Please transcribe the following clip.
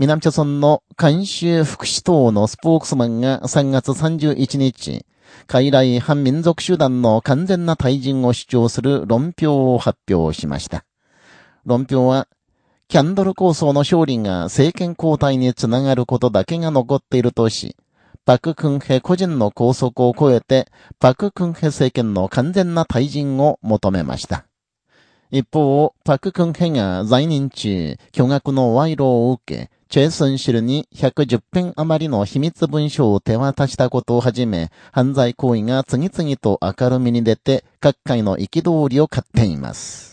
南朝村の監修福祉党のスポークスマンが3月31日、海来反民族集団の完全な退陣を主張する論評を発表しました。論評は、キャンドル構想の勝利が政権交代につながることだけが残っているとし、パククンヘ個人の拘束を超えて、パククンヘ政権の完全な退陣を求めました。一方、パククンヘが在任中、巨額の賄賂を受け、チェ・スンシルに110編余りの秘密文書を手渡したことをはじめ、犯罪行為が次々と明るみに出て、各界の憤りを買っています。